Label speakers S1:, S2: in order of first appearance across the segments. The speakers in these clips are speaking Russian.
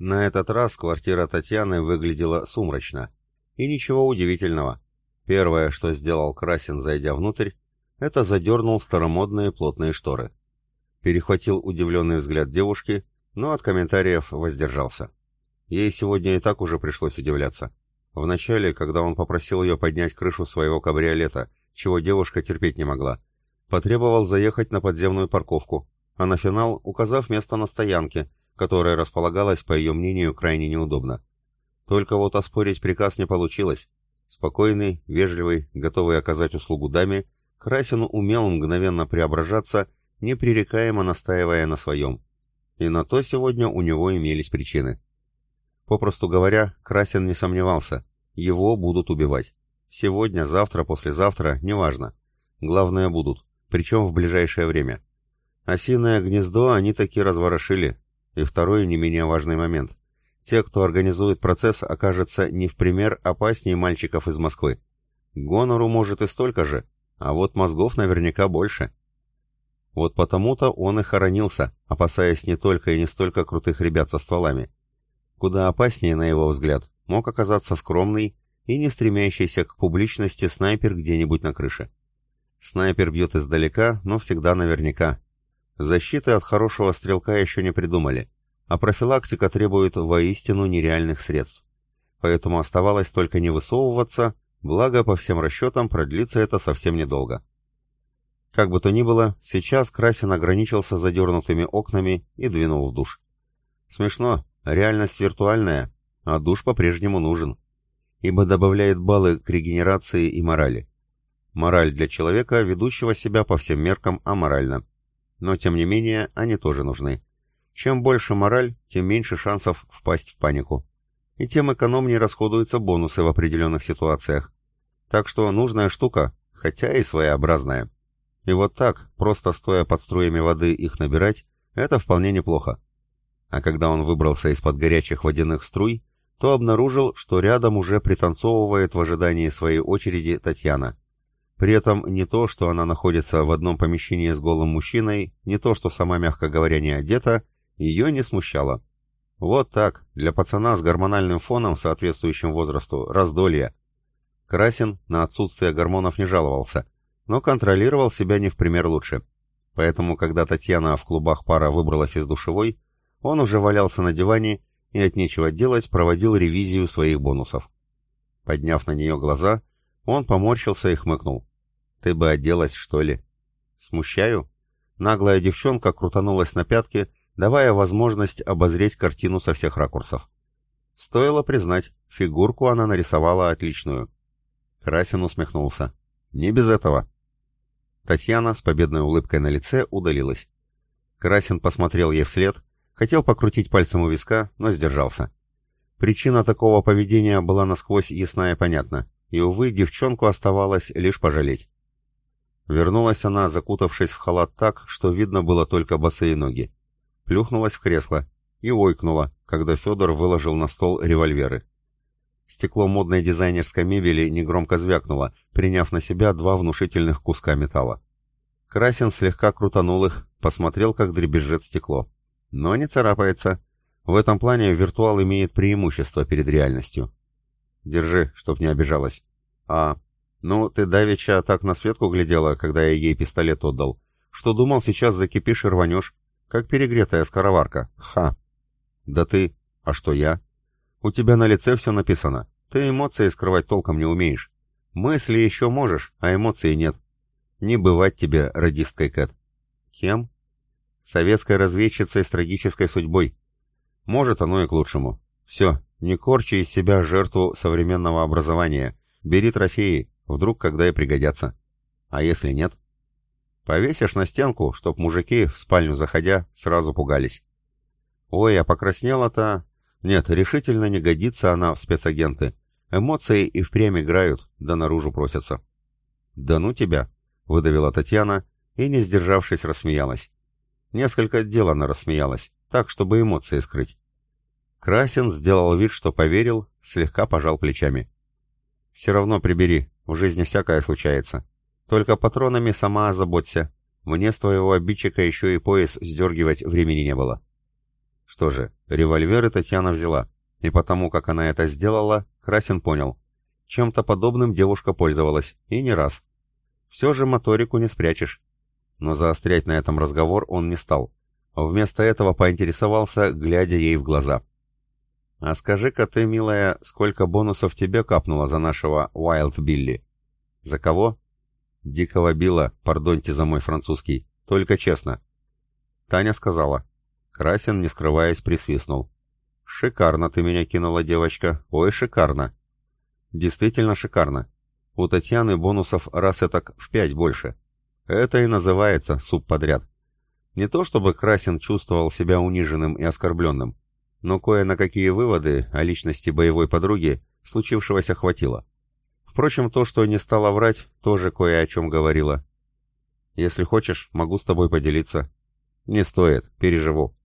S1: На этот раз квартира Татьяны выглядела сумрачно. И ничего удивительного. Первое, что сделал Красин, зайдя внутрь, это задернул старомодные плотные шторы. Перехватил удивленный взгляд девушки, но от комментариев воздержался. Ей сегодня и так уже пришлось удивляться. Вначале, когда он попросил ее поднять крышу своего кабриолета, чего девушка терпеть не могла, потребовал заехать на подземную парковку, а на финал указав место на стоянке, которая располагалась, по ее мнению, крайне неудобно. Только вот оспорить приказ не получилось. Спокойный, вежливый, готовый оказать услугу даме, Красин умел мгновенно преображаться, непререкаемо настаивая на своем. И на то сегодня у него имелись причины. Попросту говоря, Красин не сомневался, его будут убивать. Сегодня, завтра, послезавтра, неважно. Главное будут, причем в ближайшее время. Осиное гнездо они таки разворошили, и второй не менее важный момент. Те, кто организует процесс, окажется не в пример опаснее мальчиков из Москвы. Гонору может и столько же, а вот мозгов наверняка больше. Вот потому-то он и хоронился, опасаясь не только и не столько крутых ребят со стволами. Куда опаснее, на его взгляд, мог оказаться скромный и не стремящийся к публичности снайпер где-нибудь на крыше. Снайпер бьет издалека, но всегда наверняка. Защиты от хорошего стрелка еще не придумали, а профилактика требует воистину нереальных средств. Поэтому оставалось только не высовываться, благо по всем расчетам продлится это совсем недолго. Как бы то ни было, сейчас Красин ограничился задернутыми окнами и двинул в душ. Смешно, реальность виртуальная, а душ по-прежнему нужен, ибо добавляет баллы к регенерации и морали. Мораль для человека, ведущего себя по всем меркам аморально. Но, тем не менее, они тоже нужны. Чем больше мораль, тем меньше шансов впасть в панику. И тем экономнее расходуются бонусы в определенных ситуациях. Так что нужная штука, хотя и своеобразная. И вот так, просто стоя под струями воды их набирать, это вполне неплохо. А когда он выбрался из-под горячих водяных струй, то обнаружил, что рядом уже пританцовывает в ожидании своей очереди Татьяна. При этом не то, что она находится в одном помещении с голым мужчиной, не то, что сама, мягко говоря, не одета, ее не смущало. Вот так, для пацана с гормональным фоном, соответствующим возрасту, раздолье. Красин на отсутствие гормонов не жаловался, но контролировал себя не в пример лучше. Поэтому, когда Татьяна в клубах пара выбралась из душевой, он уже валялся на диване и от нечего делать проводил ревизию своих бонусов. Подняв на нее глаза, он поморщился и хмыкнул. Ты бы оделась, что ли? Смущаю? Наглая девчонка крутанулась на пятки, давая возможность обозреть картину со всех ракурсов. Стоило признать, фигурку она нарисовала отличную. Красин усмехнулся. Не без этого. Татьяна с победной улыбкой на лице удалилась. Красин посмотрел ей вслед, хотел покрутить пальцем у виска, но сдержался. Причина такого поведения была насквозь ясна и понятна, и, увы, девчонку оставалось лишь пожалеть. Вернулась она, закутавшись в халат так, что видно было только босые ноги. Плюхнулась в кресло и ойкнула, когда Федор выложил на стол револьверы. Стекло модной дизайнерской мебели негромко звякнуло, приняв на себя два внушительных куска металла. Красин слегка крутанул их, посмотрел, как дребезжит стекло. Но не царапается. В этом плане виртуал имеет преимущество перед реальностью. Держи, чтоб не обижалась. А «Ну, ты давеча так на Светку глядела, когда я ей пистолет отдал, что думал, сейчас закипишь и рванешь, как перегретая скороварка. Ха!» «Да ты... А что я?» «У тебя на лице все написано. Ты эмоции скрывать толком не умеешь. Мысли еще можешь, а эмоций нет. Не бывать тебе радисткой Кэт». «Кем?» «Советской разведчицей с трагической судьбой. Может, оно и к лучшему. Все, не корчи из себя жертву современного образования. Бери трофеи, Вдруг когда и пригодятся. А если нет? Повесишь на стенку, чтоб мужики, в спальню заходя, сразу пугались. Ой, а покраснела-то... Нет, решительно не годится она в спецагенты. Эмоции и впрямь играют, да наружу просятся. «Да ну тебя!» — выдавила Татьяна и, не сдержавшись, рассмеялась. Несколько дел она рассмеялась, так, чтобы эмоции скрыть. Красин сделал вид, что поверил, слегка пожал плечами. «Все равно прибери, в жизни всякое случается. Только патронами сама озаботься. Мне с твоего обидчика еще и пояс сдергивать времени не было». Что же, револьверы Татьяна взяла, и потому, как она это сделала, Красин понял. Чем-то подобным девушка пользовалась, и не раз. Все же моторику не спрячешь. Но заострять на этом разговор он не стал. Вместо этого поинтересовался, глядя ей в глаза. «А скажи-ка ты, милая, сколько бонусов тебе капнуло за нашего Уайлд Билли?» «За кого?» «Дикого Билла, пардоньте за мой французский. Только честно». Таня сказала. Красин, не скрываясь, присвистнул. «Шикарно ты меня кинула, девочка. Ой, шикарно». «Действительно шикарно. У Татьяны бонусов раз этак в пять больше. Это и называется субподряд. Не то чтобы Красин чувствовал себя униженным и оскорбленным, но кое на какие выводы о личности боевой подруги случившегося хватило. Впрочем, то, что не стала врать, тоже кое о чем говорила. «Если хочешь, могу с тобой поделиться». «Не стоит, переживу».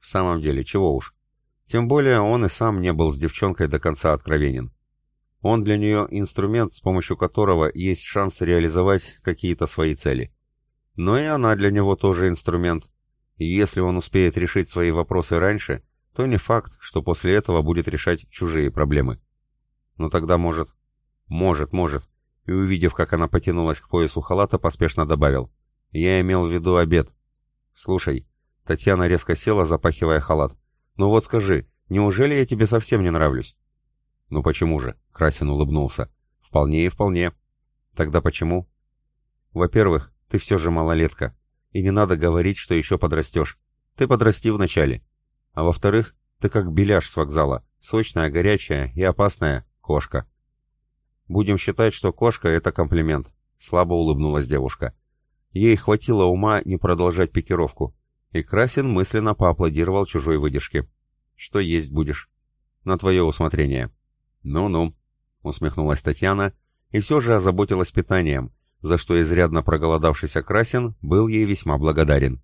S1: В самом деле, чего уж. Тем более он и сам не был с девчонкой до конца откровенен. Он для нее инструмент, с помощью которого есть шанс реализовать какие-то свои цели. Но и она для него тоже инструмент. И если он успеет решить свои вопросы раньше, то не факт, что после этого будет решать чужие проблемы. Но тогда может... Может, может. И увидев, как она потянулась к поясу халата, поспешно добавил. Я имел в виду обед. Слушай, Татьяна резко села, запахивая халат. «Ну вот скажи, неужели я тебе совсем не нравлюсь?» «Ну почему же?» — Красин улыбнулся. «Вполне и вполне». «Тогда почему?» «Во-первых, ты все же малолетка, и не надо говорить, что еще подрастешь. Ты подрасти вначале. А во-вторых, ты как беляш с вокзала, сочная, горячая и опасная кошка». «Будем считать, что кошка — это комплимент», — слабо улыбнулась девушка. Ей хватило ума не продолжать пикировку, и Красин мысленно поаплодировал чужой выдержке. «Что есть будешь?» «На твое усмотрение». «Ну-ну», — усмехнулась Татьяна, и все же озаботилась питанием, за что изрядно проголодавшийся Красин был ей весьма благодарен.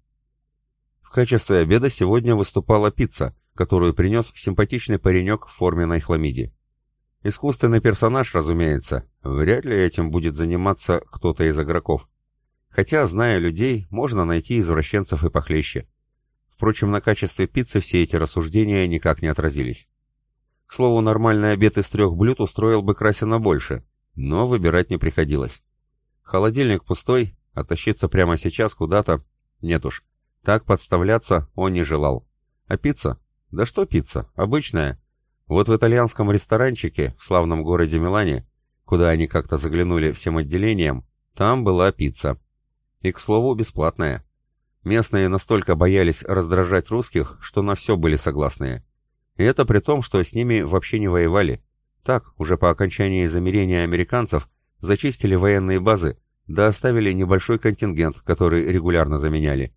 S1: Качестве обеда сегодня выступала пицца, которую принес симпатичный паренек в форменной хламиде. Искусственный персонаж, разумеется, вряд ли этим будет заниматься кто-то из игроков. Хотя, зная людей, можно найти извращенцев и похлеще. Впрочем, на качестве пиццы все эти рассуждения никак не отразились. К слову, нормальный обед из трех блюд устроил бы Красина больше, но выбирать не приходилось. Холодильник пустой, а тащиться прямо сейчас куда-то... Нет уж, так подставляться он не желал. А пицца? Да что пицца? Обычная. Вот в итальянском ресторанчике в славном городе Милане, куда они как-то заглянули всем отделением, там была пицца. И, к слову, бесплатная. Местные настолько боялись раздражать русских, что на все были согласные. И это при том, что с ними вообще не воевали. Так, уже по окончании замерения американцев, зачистили военные базы, да оставили небольшой контингент, который регулярно заменяли.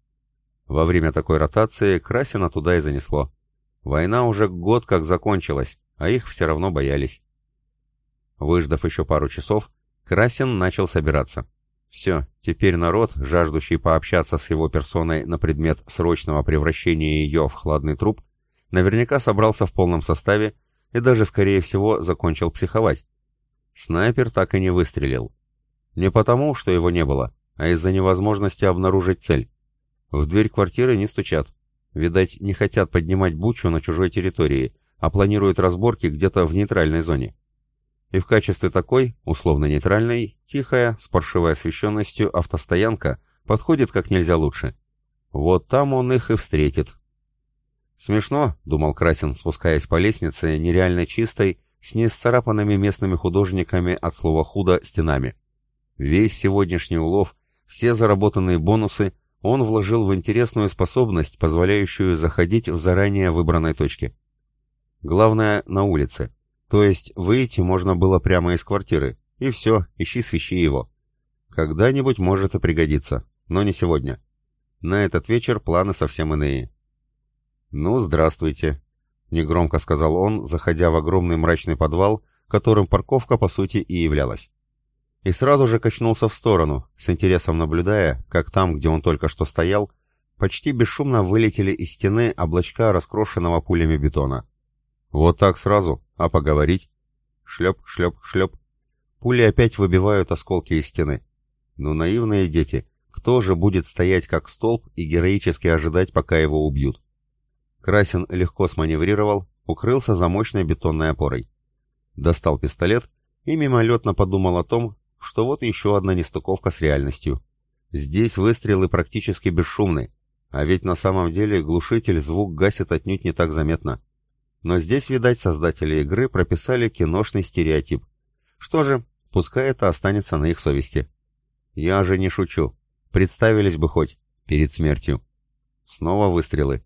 S1: Во время такой ротации Красина туда и занесло. Война уже год как закончилась, а их все равно боялись. Выждав еще пару часов, Красин начал собираться. Все, теперь народ, жаждущий пообщаться с его персоной на предмет срочного превращения ее в хладный труп, наверняка собрался в полном составе и даже, скорее всего, закончил психовать. Снайпер так и не выстрелил. Не потому, что его не было, а из-за невозможности обнаружить цель. В дверь квартиры не стучат. Видать, не хотят поднимать бучу на чужой территории, а планируют разборки где-то в нейтральной зоне и в качестве такой, условно-нейтральной, тихая, с паршивой освещенностью автостоянка подходит как нельзя лучше. Вот там он их и встретит. «Смешно», — думал Красин, спускаясь по лестнице, нереально чистой, с несцарапанными местными художниками от слова «худо» стенами. Весь сегодняшний улов, все заработанные бонусы он вложил в интересную способность, позволяющую заходить в заранее выбранной точке. Главное — на улице — то есть выйти можно было прямо из квартиры, и все, ищи свищи его. Когда-нибудь может и пригодиться, но не сегодня. На этот вечер планы совсем иные. «Ну, здравствуйте», — негромко сказал он, заходя в огромный мрачный подвал, которым парковка, по сути, и являлась. И сразу же качнулся в сторону, с интересом наблюдая, как там, где он только что стоял, почти бесшумно вылетели из стены облачка раскрошенного пулями бетона. Вот так сразу, а поговорить? Шлеп, шлеп, шлеп. Пули опять выбивают осколки из стены. Ну, наивные дети, кто же будет стоять как столб и героически ожидать, пока его убьют? Красин легко сманеврировал, укрылся за мощной бетонной опорой. Достал пистолет и мимолетно подумал о том, что вот еще одна нестыковка с реальностью. Здесь выстрелы практически бесшумны, а ведь на самом деле глушитель звук гасит отнюдь не так заметно. Но здесь, видать, создатели игры прописали киношный стереотип. Что же, пускай это останется на их совести. Я же не шучу. Представились бы хоть перед смертью. Снова выстрелы.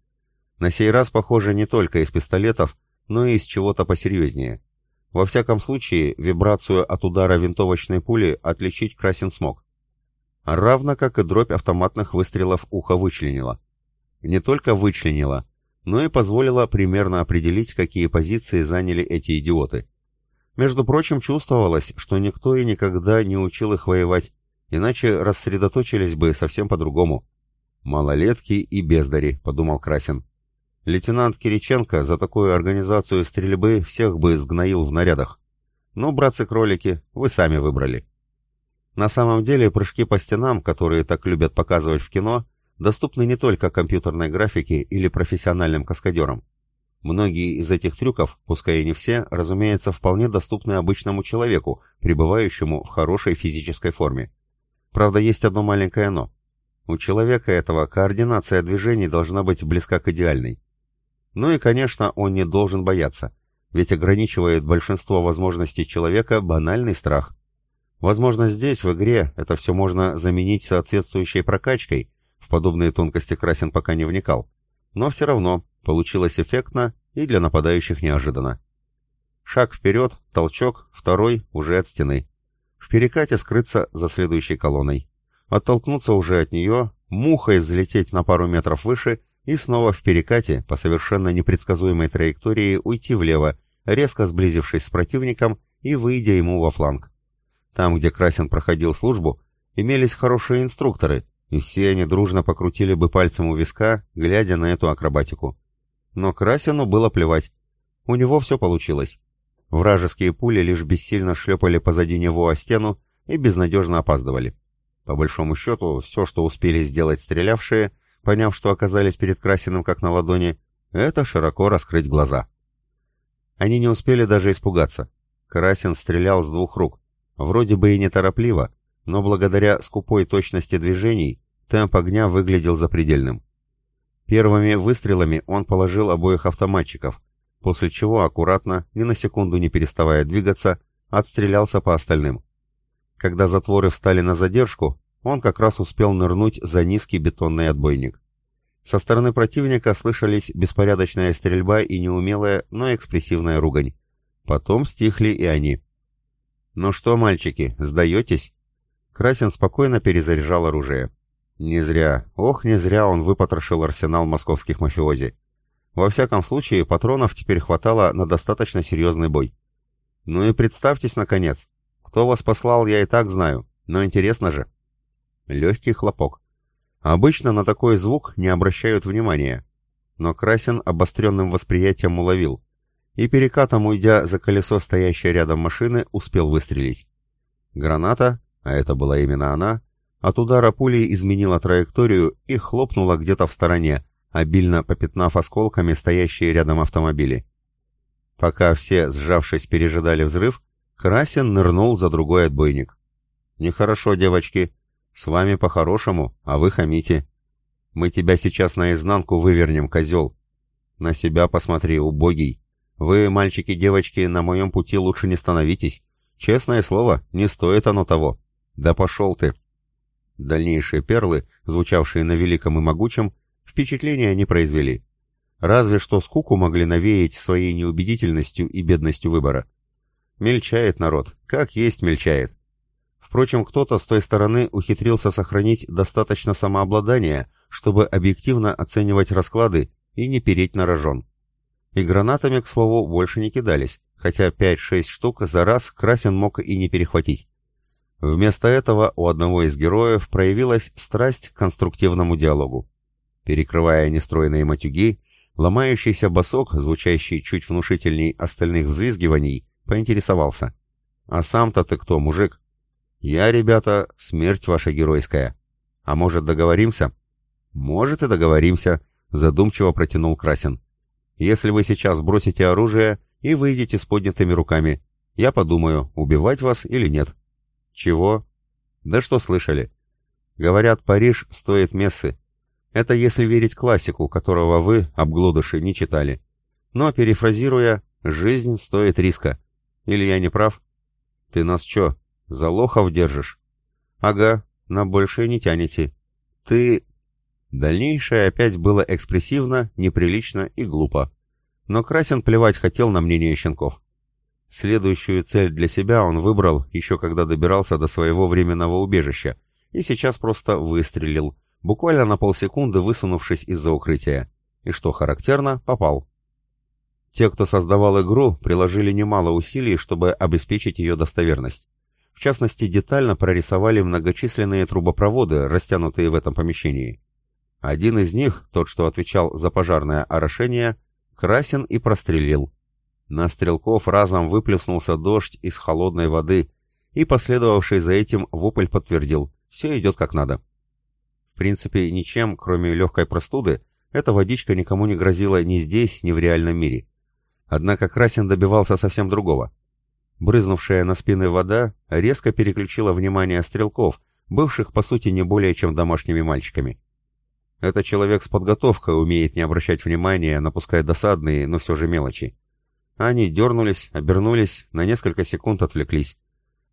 S1: На сей раз, похоже, не только из пистолетов, но и из чего-то посерьезнее. Во всяком случае, вибрацию от удара винтовочной пули отличить Красин смог. Равно как и дробь автоматных выстрелов ухо вычленила. Не только вычленила, но и позволила примерно определить, какие позиции заняли эти идиоты. Между прочим, чувствовалось, что никто и никогда не учил их воевать, иначе рассредоточились бы совсем по-другому. «Малолетки и бездари», — подумал Красин. Лейтенант Кириченко за такую организацию стрельбы всех бы сгноил в нарядах. Ну, братцы-кролики, вы сами выбрали. На самом деле, прыжки по стенам, которые так любят показывать в кино, доступны не только компьютерной графике или профессиональным каскадерам. Многие из этих трюков, пускай и не все, разумеется, вполне доступны обычному человеку, пребывающему в хорошей физической форме. Правда, есть одно маленькое «но». У человека этого координация движений должна быть близка к идеальной. Ну и, конечно, он не должен бояться, ведь ограничивает большинство возможностей человека банальный страх. Возможно, здесь, в игре, это все можно заменить соответствующей прокачкой, в подобные тонкости Красин пока не вникал, но все равно получилось эффектно и для нападающих неожиданно. Шаг вперед, толчок, второй уже от стены. В перекате скрыться за следующей колонной. Оттолкнуться уже от нее, мухой взлететь на пару метров выше — и снова в перекате, по совершенно непредсказуемой траектории, уйти влево, резко сблизившись с противником и выйдя ему во фланг. Там, где Красин проходил службу, имелись хорошие инструкторы, и все они дружно покрутили бы пальцем у виска, глядя на эту акробатику. Но Красину было плевать. У него все получилось. Вражеские пули лишь бессильно шлепали позади него о стену и безнадежно опаздывали. По большому счету, все, что успели сделать стрелявшие — поняв, что оказались перед Красиным как на ладони, это широко раскрыть глаза. Они не успели даже испугаться. Красин стрелял с двух рук. Вроде бы и неторопливо, но благодаря скупой точности движений темп огня выглядел запредельным. Первыми выстрелами он положил обоих автоматчиков, после чего аккуратно, ни на секунду не переставая двигаться, отстрелялся по остальным. Когда затворы встали на задержку, он как раз успел нырнуть за низкий бетонный отбойник. Со стороны противника слышались беспорядочная стрельба и неумелая, но экспрессивная ругань. Потом стихли и они. «Ну что, мальчики, сдаетесь?» Красин спокойно перезаряжал оружие. Не зря, ох, не зря он выпотрошил арсенал московских мафиози. Во всяком случае, патронов теперь хватало на достаточно серьезный бой. Ну и представьтесь, наконец. Кто вас послал, я и так знаю, но интересно же. Легкий хлопок. Обычно на такой звук не обращают внимания, но Красин обостренным восприятием уловил, и перекатом уйдя за колесо стоящей рядом машины, успел выстрелить. Граната, а это была именно она, от удара пули изменила траекторию и хлопнула где-то в стороне, обильно попятнав осколками стоящие рядом автомобили. Пока все, сжавшись, пережидали взрыв, Красин нырнул за другой отбойник. «Нехорошо, девочки», с вами по-хорошему, а вы хамите. Мы тебя сейчас наизнанку вывернем, козел. На себя посмотри, убогий. Вы, мальчики-девочки, на моем пути лучше не становитесь. Честное слово, не стоит оно того. Да пошел ты. Дальнейшие перлы, звучавшие на великом и могучем, впечатления не произвели. Разве что скуку могли навеять своей неубедительностью и бедностью выбора. Мельчает народ, как есть мельчает. Впрочем, кто-то с той стороны ухитрился сохранить достаточно самообладания, чтобы объективно оценивать расклады и не переть на рожон. И гранатами, к слову, больше не кидались, хотя 5-6 штук за раз Красин мог и не перехватить. Вместо этого у одного из героев проявилась страсть к конструктивному диалогу. Перекрывая нестройные матюги, ломающийся босок, звучащий чуть внушительней остальных взвизгиваний, поинтересовался. «А сам-то ты кто, мужик?» «Я, ребята, смерть ваша геройская. А может, договоримся?» «Может, и договоримся», — задумчиво протянул Красин. Если вы сейчас бросите оружие и выйдете с поднятыми руками, я подумаю, убивать вас или нет. Чего? Да что слышали? Говорят, Париж стоит мессы. Это если верить классику, которого вы, обглодыши, не читали. Но, перефразируя, жизнь стоит риска. Или я не прав? Ты нас чё, за лохов держишь? Ага, на большее не тянете. Ты... Дальнейшее опять было экспрессивно, неприлично и глупо. Но Красин плевать хотел на мнение щенков. Следующую цель для себя он выбрал, еще когда добирался до своего временного убежища, и сейчас просто выстрелил, буквально на полсекунды высунувшись из-за укрытия. И что характерно, попал. Те, кто создавал игру, приложили немало усилий, чтобы обеспечить ее достоверность. В частности, детально прорисовали многочисленные трубопроводы, растянутые в этом помещении. Один из них, тот, что отвечал за пожарное орошение, красен и прострелил. На стрелков разом выплеснулся дождь из холодной воды, и последовавший за этим вопль подтвердил, все идет как надо. В принципе, ничем, кроме легкой простуды, эта водичка никому не грозила ни здесь, ни в реальном мире. Однако Красин добивался совсем другого. Брызнувшая на спины вода резко переключила внимание стрелков, бывших по сути не более чем домашними мальчиками. Этот человек с подготовкой умеет не обращать внимания, напуская досадные, но все же мелочи. Они дернулись, обернулись, на несколько секунд отвлеклись.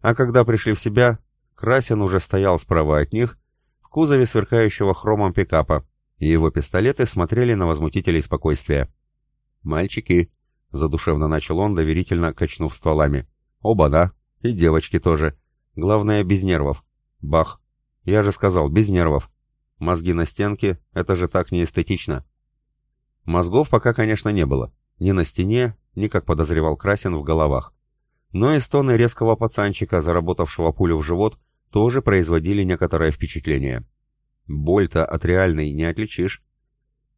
S1: А когда пришли в себя, Красин уже стоял справа от них, в кузове сверкающего хромом пикапа, и его пистолеты смотрели на возмутителей спокойствия. «Мальчики», — задушевно начал он, доверительно качнув стволами. «Оба, да. И девочки тоже. Главное, без нервов. Бах. Я же сказал, без нервов. Мозги на стенке — это же так неэстетично». Мозгов пока, конечно, не было. Ни на стене, ни, как подозревал Красин, в головах. Но и стоны резкого пацанчика, заработавшего пулю в живот, тоже производили некоторое впечатление. Боль-то от реальной не отличишь.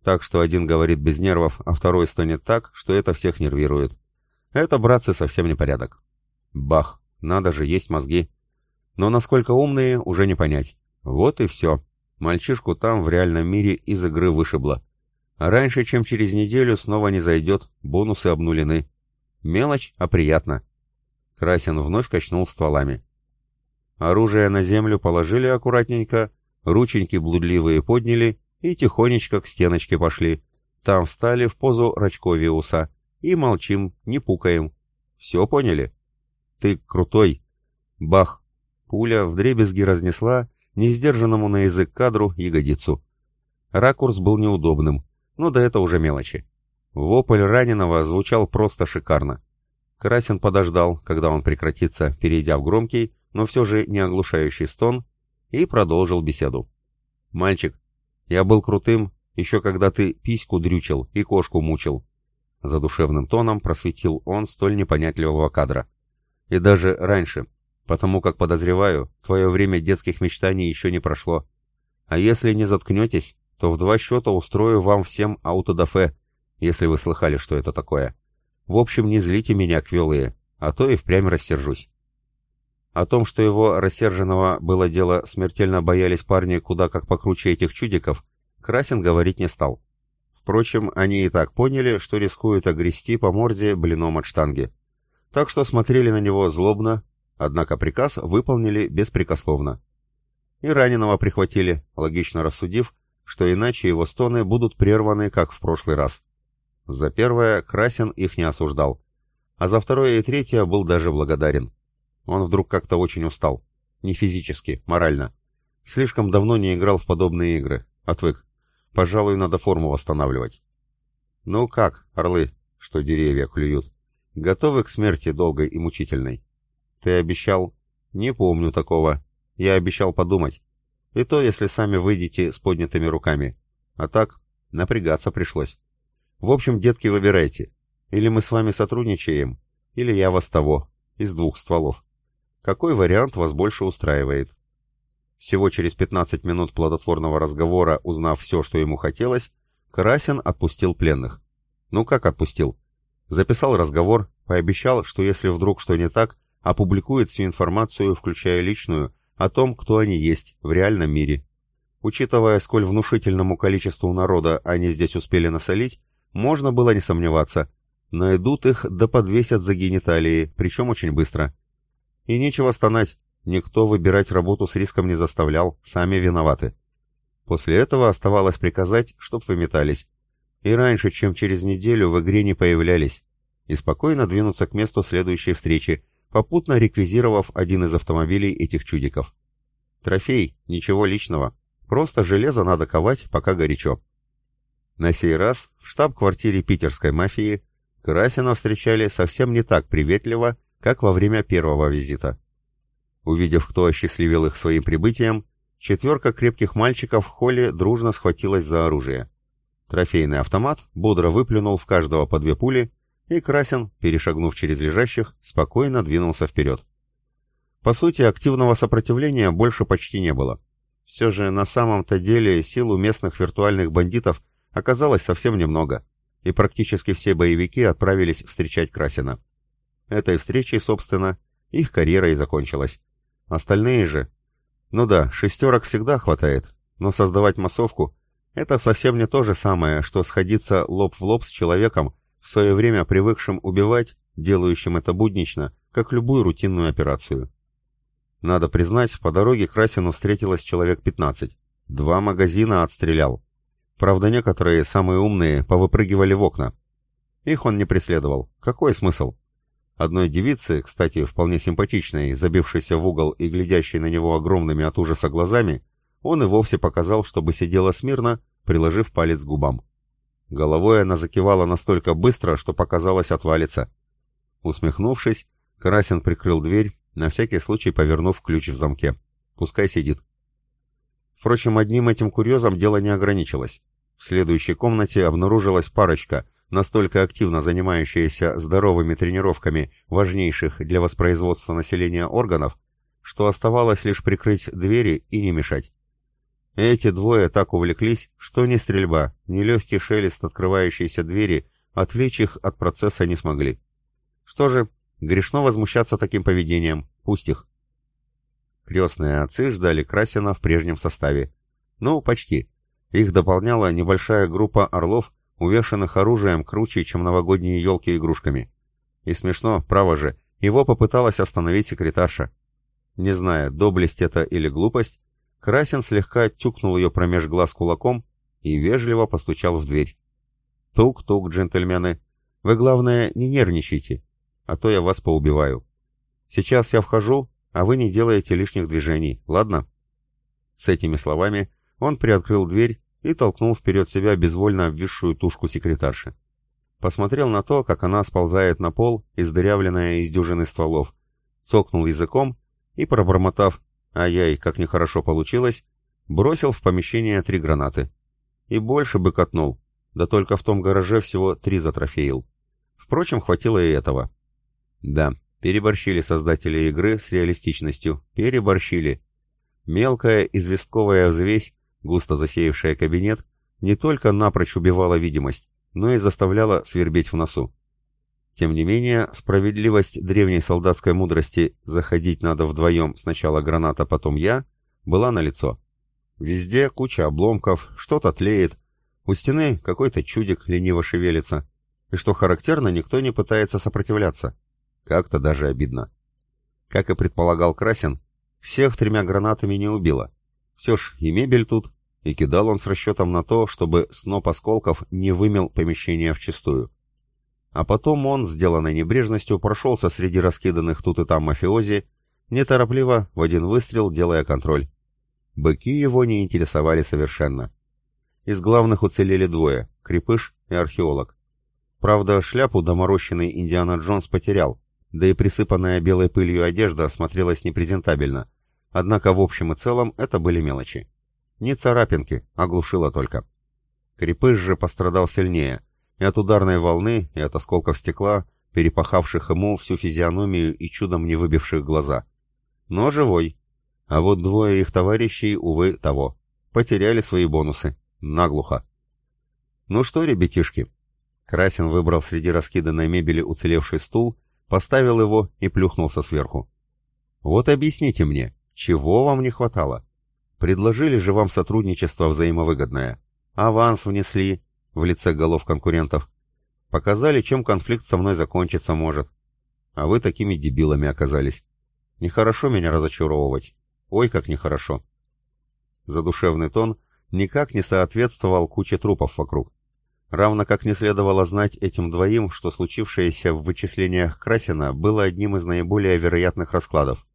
S1: Так что один говорит без нервов, а второй стонет так, что это всех нервирует. Это, братцы, совсем не порядок. Бах, надо же, есть мозги. Но насколько умные, уже не понять. Вот и все. Мальчишку там, в реальном мире, из игры вышибло. Раньше, чем через неделю, снова не зайдет, бонусы обнулены. Мелочь, а приятно. Красин вновь качнул стволами. Оружие на землю положили аккуратненько, рученьки блудливые подняли и тихонечко к стеночке пошли. Там встали в позу Рачковиуса и молчим, не пукаем. Все поняли? Ты крутой. Бах! Пуля вдребезги разнесла несдержанному на язык кадру ягодицу. Ракурс был неудобным, но да это уже мелочи. Вопль раненого звучал просто шикарно. Красин подождал, когда он прекратится, перейдя в громкий, но все же не оглушающий стон, и продолжил беседу. «Мальчик, я был крутым, еще когда ты письку дрючил и кошку мучил». Задушевным тоном просветил он столь непонятливого кадра. «И даже раньше, потому как, подозреваю, твое время детских мечтаний еще не прошло. А если не заткнетесь, то в два счета устрою вам всем аутодафе, если вы слыхали, что это такое. В общем, не злите меня, квелые, а то и впрямь рассержусь». О том, что его рассерженного было дело, смертельно боялись парни куда как покруче этих чудиков, Красин говорить не стал. Впрочем, они и так поняли, что рискуют огрести по морде блином от штанги. Так что смотрели на него злобно, однако приказ выполнили беспрекословно. И раненого прихватили, логично рассудив, что иначе его стоны будут прерваны, как в прошлый раз. За первое Красин их не осуждал, а за второе и третье был даже благодарен. Он вдруг как-то очень устал. Не физически, морально. Слишком давно не играл в подобные игры. Отвык. Пожалуй, надо форму восстанавливать. Ну как, орлы, что деревья клюют? Готовы к смерти долгой и мучительной? Ты обещал? Не помню такого. Я обещал подумать. И то, если сами выйдете с поднятыми руками. А так, напрягаться пришлось. В общем, детки, выбирайте. Или мы с вами сотрудничаем, или я вас того, из двух стволов. Какой вариант вас больше устраивает? Всего через 15 минут плодотворного разговора, узнав все, что ему хотелось, Красин отпустил пленных. Ну как отпустил? Записал разговор, пообещал, что если вдруг что не так, опубликует всю информацию, включая личную, о том, кто они есть в реальном мире. Учитывая, сколь внушительному количеству народа они здесь успели насолить, можно было не сомневаться. Найдут их да подвесят за гениталии, причем очень быстро. И нечего стонать, никто выбирать работу с риском не заставлял, сами виноваты. После этого оставалось приказать, чтоб выметались. И раньше, чем через неделю, в игре не появлялись. И спокойно двинуться к месту следующей встречи, попутно реквизировав один из автомобилей этих чудиков. Трофей, ничего личного. Просто железо надо ковать, пока горячо. На сей раз в штаб-квартире питерской мафии Красина встречали совсем не так приветливо, как во время первого визита. Увидев, кто осчастливил их своим прибытием, четверка крепких мальчиков в холле дружно схватилась за оружие. Трофейный автомат бодро выплюнул в каждого по две пули, и Красин, перешагнув через лежащих, спокойно двинулся вперед. По сути, активного сопротивления больше почти не было. Все же на самом-то деле сил у местных виртуальных бандитов оказалось совсем немного, и практически все боевики отправились встречать Красина. Этой встречей, собственно, их карьера и закончилась. Остальные же... Ну да, шестерок всегда хватает, но создавать массовку — это совсем не то же самое, что сходиться лоб в лоб с человеком, в свое время привыкшим убивать, делающим это буднично, как любую рутинную операцию. Надо признать, по дороге Красину встретилось человек 15. Два магазина отстрелял. Правда, некоторые, самые умные, повыпрыгивали в окна. Их он не преследовал. Какой смысл? Одной девице, кстати, вполне симпатичной, забившейся в угол и глядящей на него огромными от ужаса глазами, он и вовсе показал, чтобы сидела смирно, приложив палец к губам. Головой она закивала настолько быстро, что показалось отвалится. Усмехнувшись, Красин прикрыл дверь, на всякий случай повернув ключ в замке. Пускай сидит. Впрочем, одним этим курьезом дело не ограничилось. В следующей комнате обнаружилась парочка, настолько активно занимающаяся здоровыми тренировками важнейших для воспроизводства населения органов, что оставалось лишь прикрыть двери и не мешать. Эти двое так увлеклись, что ни стрельба, ни легкий шелест открывающейся двери отвлечь их от процесса не смогли. Что же, грешно возмущаться таким поведением, пусть их. Крестные отцы ждали Красина в прежнем составе. Ну, почти. Их дополняла небольшая группа орлов, увешанных оружием круче, чем новогодние елки игрушками. И смешно, право же, его попыталась остановить секретарша. Не зная, доблесть это или глупость, Красин слегка тюкнул ее промеж глаз кулаком и вежливо постучал в дверь. «Тук-тук, джентльмены. Вы, главное, не нервничайте, а то я вас поубиваю. Сейчас я вхожу, а вы не делаете лишних движений, ладно?» С этими словами он приоткрыл дверь и толкнул вперед себя безвольно обвисшую тушку секретарши. Посмотрел на то, как она сползает на пол, издырявленная из дюжины стволов, цокнул языком и, пробормотав «Ай-яй, как нехорошо получилось», бросил в помещение три гранаты. И больше бы катнул, да только в том гараже всего три затрофеил. Впрочем, хватило и этого. Да, переборщили создатели игры с реалистичностью, переборщили. Мелкая известковая взвесь густо засеявшая кабинет, не только напрочь убивала видимость, но и заставляла свербеть в носу. Тем не менее, справедливость древней солдатской мудрости «заходить надо вдвоем, сначала граната, потом я» была налицо. Везде куча обломков, что-то тлеет, у стены какой-то чудик лениво шевелится, и что характерно, никто не пытается сопротивляться. Как-то даже обидно. Как и предполагал Красин, всех тремя гранатами не убило. Все ж и мебель тут, и кидал он с расчетом на то, чтобы сноп осколков не вымел помещение вчистую. А потом он, сделанной небрежностью, прошелся среди раскиданных тут и там мафиози, неторопливо, в один выстрел, делая контроль. Быки его не интересовали совершенно. Из главных уцелели двое — крепыш и археолог. Правда, шляпу доморощенный Индиана Джонс потерял, да и присыпанная белой пылью одежда смотрелась непрезентабельно, Однако в общем и целом это были мелочи. Не царапинки, оглушило только. Крепыш же пострадал сильнее, и от ударной волны, и от осколков стекла, перепахавших ему всю физиономию и чудом не выбивших глаза. Но живой. А вот двое их товарищей, увы, того. Потеряли свои бонусы. Наглухо. Ну что, ребятишки? Красин выбрал среди раскиданной мебели уцелевший стул, поставил его и плюхнулся сверху. Вот объясните мне, чего вам не хватало? Предложили же вам сотрудничество взаимовыгодное. Аванс внесли. в лице голов конкурентов. Показали, чем конфликт со мной закончиться может. А вы такими дебилами оказались. Нехорошо меня разочаровывать. Ой, как нехорошо. Задушевный тон никак не соответствовал куче трупов вокруг. Равно как не следовало знать этим двоим, что случившееся в вычислениях Красина было одним из наиболее вероятных раскладов.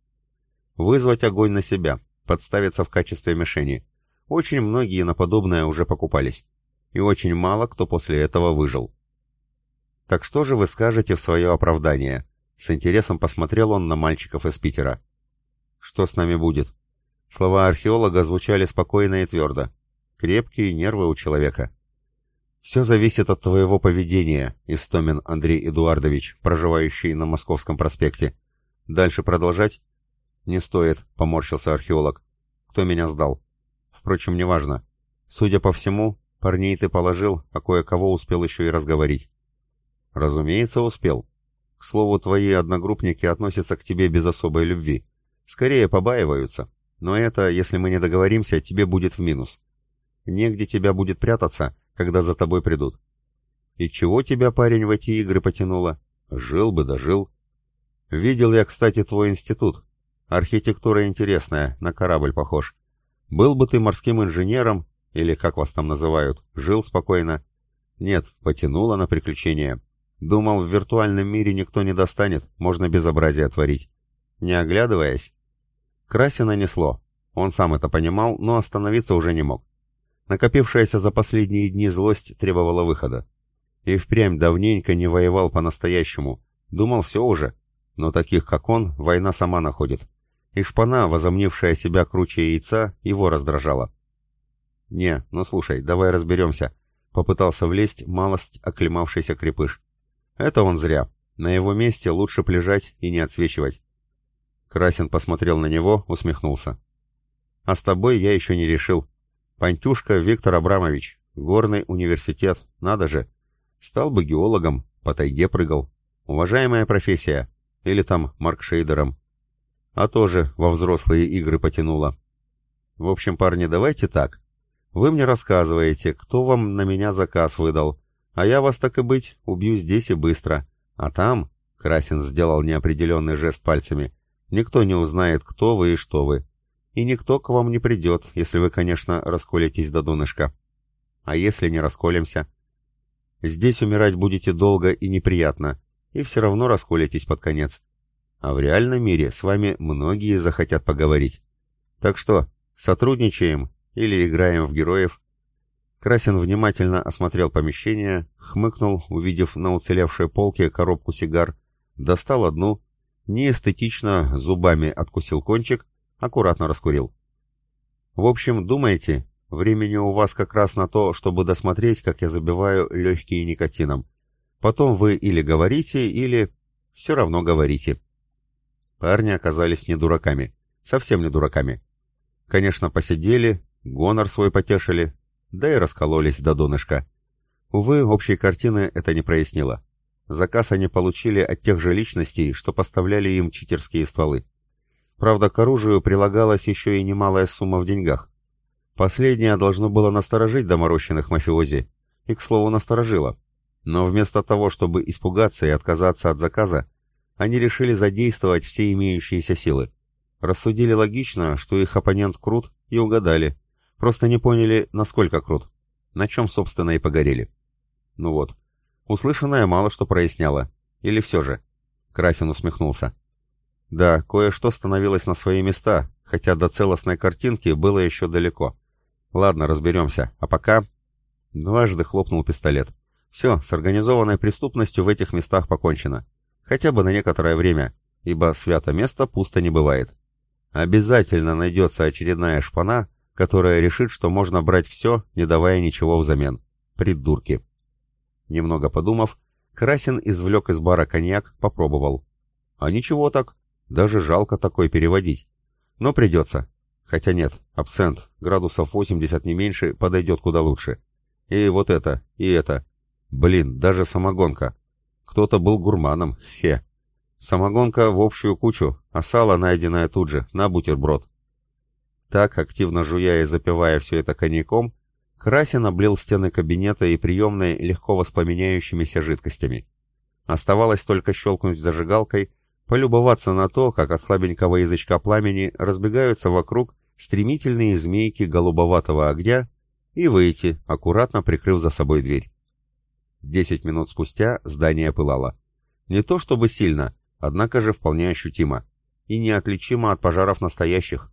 S1: Вызвать огонь на себя, подставиться в качестве мишени. Очень многие на подобное уже покупались. И очень мало кто после этого выжил. «Так что же вы скажете в свое оправдание?» С интересом посмотрел он на мальчиков из Питера. «Что с нами будет?» Слова археолога звучали спокойно и твердо. Крепкие нервы у человека. «Все зависит от твоего поведения, Истомин Андрей Эдуардович, проживающий на Московском проспекте. Дальше продолжать?» «Не стоит», — поморщился археолог. «Кто меня сдал?» «Впрочем, неважно. Судя по всему, парней ты положил, а кое-кого успел еще и разговорить». «Разумеется, успел. К слову, твои одногруппники относятся к тебе без особой любви. Скорее побаиваются. Но это, если мы не договоримся, тебе будет в минус. Негде тебя будет прятаться, когда за тобой придут. И чего тебя, парень, в эти игры потянуло? Жил бы да жил. Видел я, кстати, твой институт. Архитектура интересная, на корабль похож. Был бы ты морским инженером, или как вас там называют, жил спокойно. Нет, потянуло на приключения. Думал, в виртуальном мире никто не достанет, можно безобразие творить. Не оглядываясь, Красина несло. Он сам это понимал, но остановиться уже не мог. Накопившаяся за последние дни злость требовала выхода. И впрямь давненько не воевал по-настоящему. Думал, все уже. Но таких, как он, война сама находит. И шпана, возомнившая себя круче яйца, его раздражала. «Не, ну слушай, давай разберемся», — попытался влезть малость оклемавшийся крепыш. «Это он зря. На его месте лучше плежать и не отсвечивать». Красин посмотрел на него, усмехнулся. «А с тобой я еще не решил. Пантюшка Виктор Абрамович, горный университет, надо же. Стал бы геологом, по тайге прыгал. Уважаемая профессия. Или там маркшейдером. А тоже во взрослые игры потянуло. В общем, парни, давайте так. Вы мне рассказываете, кто вам на меня заказ выдал, а я вас, так и быть, убью здесь и быстро. А там, — Красин сделал неопределенный жест пальцами, — никто не узнает, кто вы и что вы и никто к вам не придет, если вы, конечно, расколетесь до донышка. А если не расколемся? Здесь умирать будете долго и неприятно, и все равно расколетесь под конец. А в реальном мире с вами многие захотят поговорить. Так что, сотрудничаем или играем в героев? Красин внимательно осмотрел помещение, хмыкнул, увидев на уцелевшей полке коробку сигар, достал одну, неэстетично зубами откусил кончик аккуратно раскурил. В общем, думайте, времени у вас как раз на то, чтобы досмотреть, как я забиваю легкие никотином. Потом вы или говорите, или... все равно говорите. Парни оказались не дураками. Совсем не дураками. Конечно, посидели, гонор свой потешили, да и раскололись до донышка. Увы, общей картины это не прояснило. Заказ они получили от тех же личностей, что поставляли им читерские стволы. Правда, к оружию прилагалась еще и немалая сумма в деньгах. Последнее должно было насторожить доморощенных мафиози, и, к слову, насторожило. Но вместо того, чтобы испугаться и отказаться от заказа, они решили задействовать все имеющиеся силы. Рассудили логично, что их оппонент крут, и угадали. Просто не поняли, насколько крут. На чем, собственно, и погорели. Ну вот. Услышанное мало что проясняло. Или все же? Красин усмехнулся. Да, кое-что становилось на свои места, хотя до целостной картинки было еще далеко. Ладно, разберемся. А пока... Дважды хлопнул пистолет. Все, с организованной преступностью в этих местах покончено. Хотя бы на некоторое время, ибо свято место пусто не бывает. Обязательно найдется очередная шпана, которая решит, что можно брать все, не давая ничего взамен. Придурки. Немного подумав, Красин извлек из бара коньяк, попробовал. А ничего так. Даже жалко такой переводить. Но придется. Хотя нет, абсент, градусов 80 не меньше, подойдет куда лучше. И вот это, и это. Блин, даже самогонка. Кто-то был гурманом, хе. Самогонка в общую кучу, а сало, найденное тут же, на бутерброд. Так, активно жуя и запивая все это коньяком, Красин облил стены кабинета и приемной легко воспламеняющимися жидкостями. Оставалось только щелкнуть зажигалкой, полюбоваться на то, как от слабенького язычка пламени разбегаются вокруг стремительные змейки голубоватого огня и выйти, аккуратно прикрыв за собой дверь. Десять минут спустя здание пылало. Не то чтобы сильно, однако же вполне ощутимо. И неотличимо от пожаров настоящих.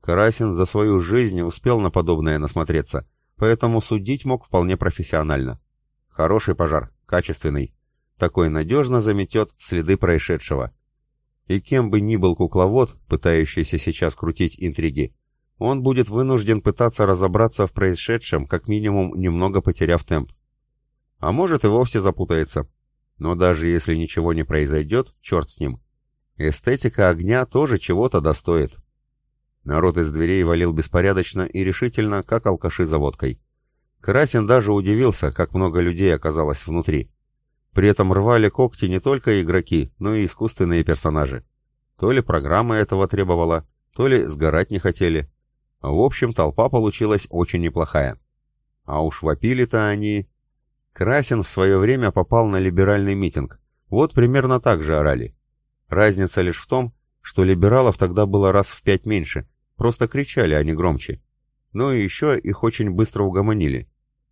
S1: Карасин за свою жизнь успел на подобное насмотреться, поэтому судить мог вполне профессионально. Хороший пожар, качественный. Такой надежно заметет следы происшедшего. И кем бы ни был кукловод, пытающийся сейчас крутить интриги, он будет вынужден пытаться разобраться в происшедшем, как минимум немного потеряв темп. А может и вовсе запутается. Но даже если ничего не произойдет, черт с ним. Эстетика огня тоже чего-то достоит. Народ из дверей валил беспорядочно и решительно, как алкаши за водкой. Красин даже удивился, как много людей оказалось внутри. При этом рвали когти не только игроки, но и искусственные персонажи. То ли программа этого требовала, то ли сгорать не хотели. В общем, толпа получилась очень неплохая. А уж вопили-то они... Красин в свое время попал на либеральный митинг. Вот примерно так же орали. Разница лишь в том, что либералов тогда было раз в пять меньше, просто кричали они громче. Ну и еще их очень быстро угомонили.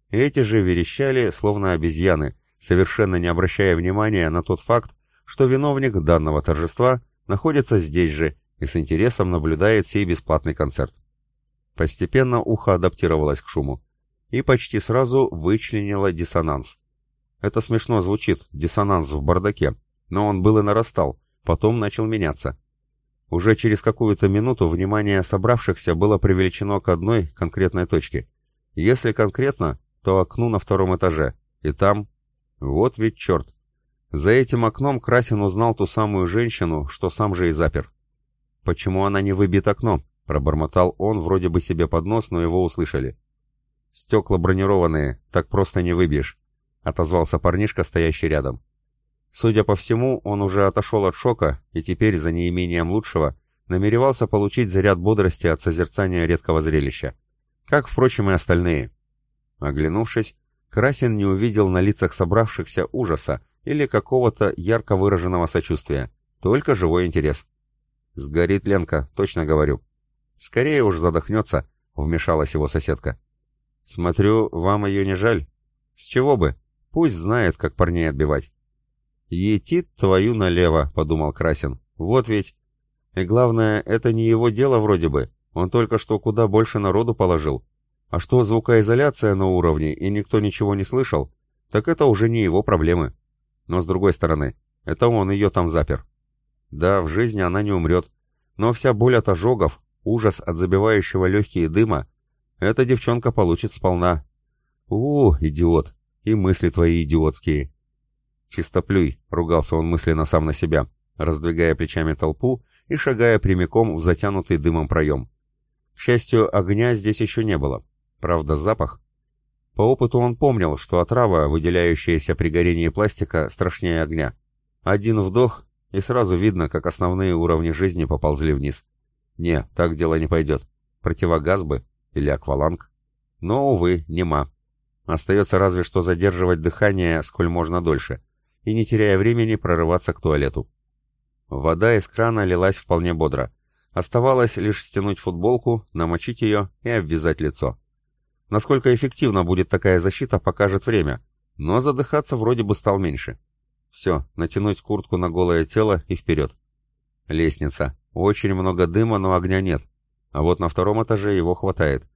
S1: Эти же верещали, словно обезьяны, совершенно не обращая внимания на тот факт, что виновник данного торжества находится здесь же и с интересом наблюдает сей бесплатный концерт. Постепенно ухо адаптировалось к шуму и почти сразу вычленило диссонанс. Это смешно звучит, диссонанс в бардаке, но он был и нарастал, потом начал меняться. Уже через какую-то минуту внимание собравшихся было привлечено к одной конкретной точке. Если конкретно, то окну на втором этаже, и там... Вот ведь черт! За этим окном Красин узнал ту самую женщину, что сам же и запер. Почему она не выбит окно? Пробормотал он вроде бы себе под нос, но его услышали. «Стекла бронированные, так просто не выбьешь», — отозвался парнишка, стоящий рядом. Судя по всему, он уже отошел от шока и теперь, за неимением лучшего, намеревался получить заряд бодрости от созерцания редкого зрелища. Как, впрочем, и остальные. Оглянувшись, Красин не увидел на лицах собравшихся ужаса или какого-то ярко выраженного сочувствия, только живой интерес. «Сгорит Ленка, точно говорю», «Скорее уж задохнется», — вмешалась его соседка. «Смотрю, вам ее не жаль? С чего бы? Пусть знает, как парней отбивать». «Етит твою налево», — подумал Красин. «Вот ведь...» «И главное, это не его дело вроде бы. Он только что куда больше народу положил. А что звукоизоляция на уровне, и никто ничего не слышал, так это уже не его проблемы. Но с другой стороны, это он ее там запер. Да, в жизни она не умрет. Но вся боль от ожогов, ужас от забивающего легкие дыма, эта девчонка получит сполна. У, идиот, и мысли твои идиотские. Чистоплюй, ругался он мысленно сам на себя, раздвигая плечами толпу и шагая прямиком в затянутый дымом проем. К счастью, огня здесь еще не было. Правда, запах. По опыту он помнил, что отрава, выделяющаяся при горении пластика, страшнее огня. Один вдох, и сразу видно, как основные уровни жизни поползли вниз. Не, так дело не пойдет. Противогаз бы или акваланг. Но, увы, нема. Остается разве что задерживать дыхание сколь можно дольше и, не теряя времени, прорываться к туалету. Вода из крана лилась вполне бодро. Оставалось лишь стянуть футболку, намочить ее и обвязать лицо. Насколько эффективна будет такая защита, покажет время, но задыхаться вроде бы стал меньше. Все, натянуть куртку на голое тело и вперед. Лестница. Очень много дыма, но огня нет. А вот на втором этаже его хватает.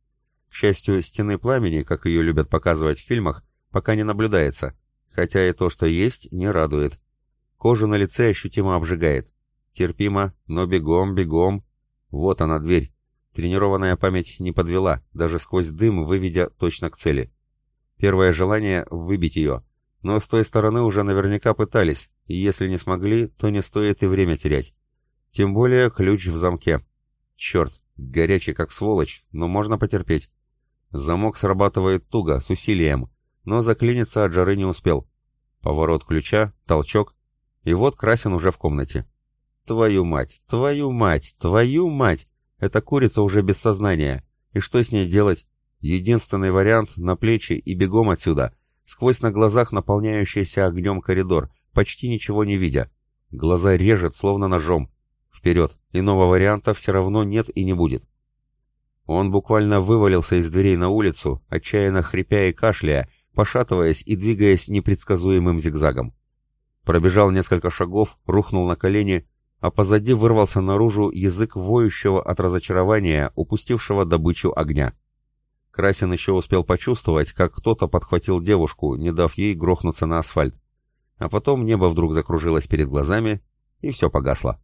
S1: К счастью, стены пламени, как ее любят показывать в фильмах, пока не наблюдается. Хотя и то, что есть, не радует. Кожу на лице ощутимо обжигает. Терпимо, но бегом, бегом. Вот она, дверь. Тренированная память не подвела, даже сквозь дым выведя точно к цели. Первое желание — выбить ее. Но с той стороны уже наверняка пытались, и если не смогли, то не стоит и время терять. Тем более ключ в замке. Черт, горячий как сволочь, но можно потерпеть. Замок срабатывает туго, с усилием, но заклиниться от жары не успел. Поворот ключа, толчок, и вот Красин уже в комнате. Твою мать, твою мать, твою мать! Эта курица уже без сознания. И что с ней делать? Единственный вариант — на плечи и бегом отсюда, сквозь на глазах наполняющийся огнем коридор, почти ничего не видя. Глаза режет, словно ножом. Вперед, иного варианта все равно нет и не будет. Он буквально вывалился из дверей на улицу, отчаянно хрипя и кашляя, пошатываясь и двигаясь непредсказуемым зигзагом. Пробежал несколько шагов, рухнул на колени, а позади вырвался наружу язык воющего от разочарования, упустившего добычу огня. Красин еще успел почувствовать, как кто-то подхватил девушку, не дав ей грохнуться на асфальт. А потом небо вдруг закружилось перед глазами, и все погасло.